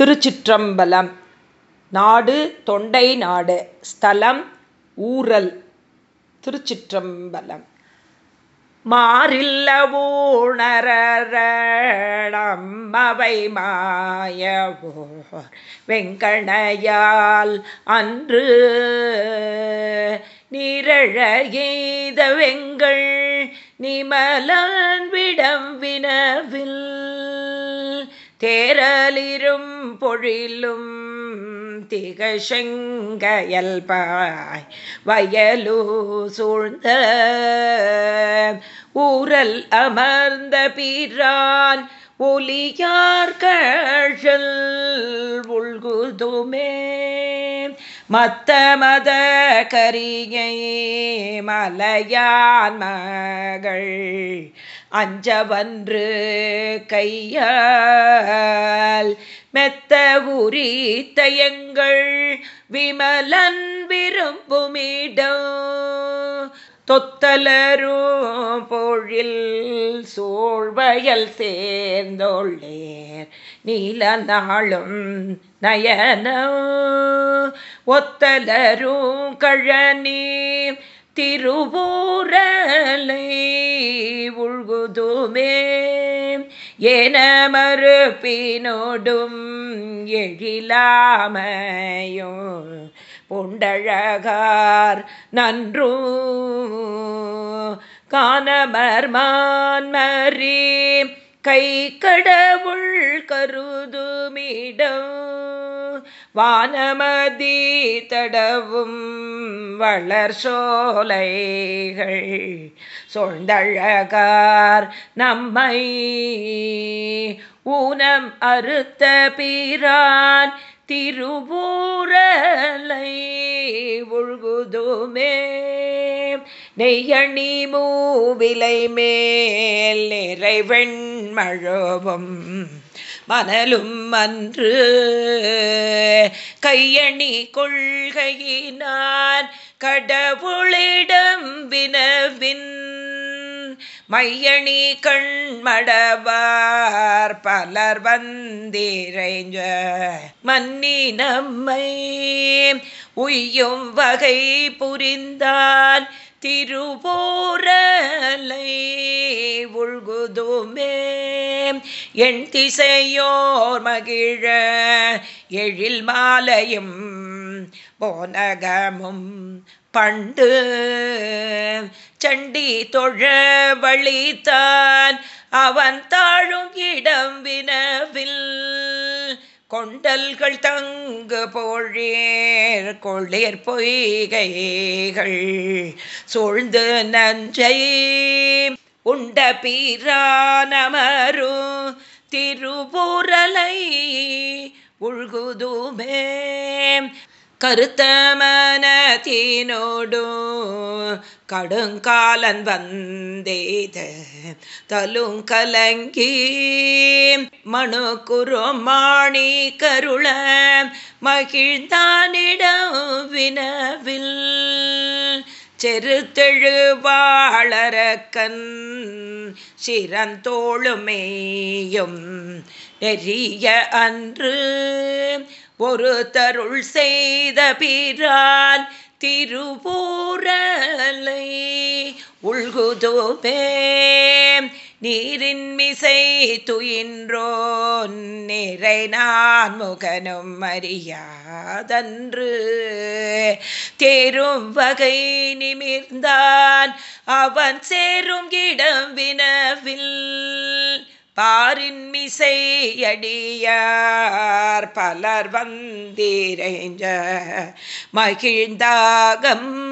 திருச்சிற்றம்பலம். நாடு தொண்டை நாடு ஸ்தலம் ஊரல் திருச்சிற்றம்பலம். மாறில்லவோணரமவை மாயவோர் வெங்கணையால் அன்று நிரழகெய்த வெங்கள் நிமலன் விடம் வினவில் தேரலிரும் பொழிலும் திகசெங்கயல்பாய் வயலு சூழ்ந்த ஊரல் அமர்ந்த பீரான் ஒலியார் கழல் உள்குதுமே. மத்த மத கரியை மலையான் மகள் அஞ்சவன்று கையால் மெத்த உரித்தயங்கள் விமலன் விரும்புமிடம். தொத்தலரும் பொழில் சோழ்வயல் சேர்ந்தோள்ளேர். நீல நயனோ ஒத்தலரும் கழனி திருவூரலை உள்குதுமே என மறுப்பினோடும் எழிலாமையோ பொண்டழகார் நன்றூ. காணமர்மான்மரி கை கடவுள் கருதுமிடம் வானமதி தடவும் வளர் சோலைகள் சொந்தழகார் நம்மை ஊனம் அறுத்த பீரான் திருவூரலை ஒழுகுதுமே. நெய்யணி மூவிலை மேல் நிறைவெண் மழவும் மணலும் அன்று. கையணி கொள்கையினான் கடவுளிடம் வினவின் மையணி கண்மடவார் பலர் வந்திரைஞ்ச மன்னி நம்மை உய்யும் வகை புரிந்தான் திருவோரலை உள்குதுமே. என் திசையோர் மகிழ எழில் மாலையும் போனகமும் பண்டு. சண்டி தொழ வழித்தான் அவன் தாழும் இடம் வினவில். கொண்டல்கள் தங்கு போழேர் கொள்ளேர் பொய்கைகள் சூழ்ந்து நஞ்சை உண்ட பீரானமரு திருபுரலை உள்குதுமே கருத்தமனத்தினோடு கடுங்காலன் வந்தேத தலும் கலங்கி மனு குருமாணி கருள மகிழ்ந்தானிடம் வினவில் செருத்தெழு வாழறக்கன் சிறந்தோளுமேயும் நெறிய அன்று ஒரு தருள் செய்த பிரான் திருவூரலை. உள்குதோபே நீரின் மிசை துயின்றோன் நிறை நான் முகனும் அறியாதன்று. தேரும் வகை நிமிர்ந்தான் அவன் சேரும் இடம் வினவில் பாரின் மிசை பலர் வந்தீரைஞ்ச மகிழ்ந்தாகம்.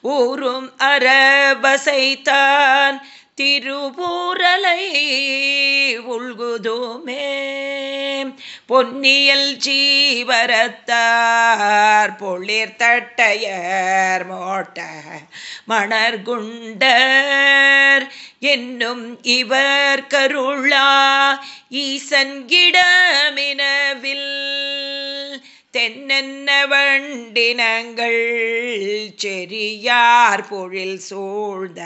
ஊரும் அரபசைத்தான் திருவூரலை உள்குதுமே. பொன்னியல் ஜீவரத்தார் பொளிர் தட்டையர் மோட்ட மணர்குண்டர் என்னும் இவர் கருளா ஈசன் கிடமினவில் தென்னென்ன வண்டினங்கள் செரியார் பொழில் சூழ்ந்த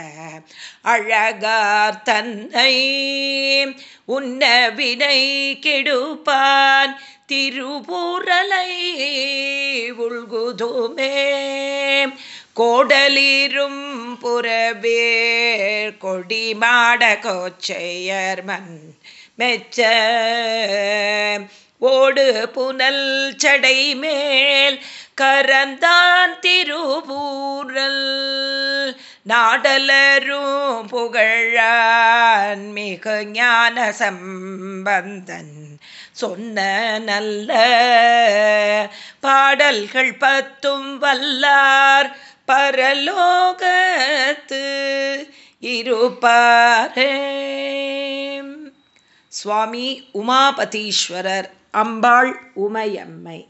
அழகார் தன்னை உன்ன வினை கெடுப்பான் திருபூரலை உள்குதுமே. கோடலீரும் புறவேர் கொடி மாட கோச்சையர் மெச்ச ஓடு புனல் சடை மேல் கரந்தான் திருபூரல் நாடலரும் புகழான் மிக ஞான சம்பந்தன். சொன்ன நல்ல பாடல்கள் பத்தும் வல்லார் பரலோகத்து இருப்பாரே. சுவாமி உமாபதீஸ்வரர். அம்பாள் உமையம்மை.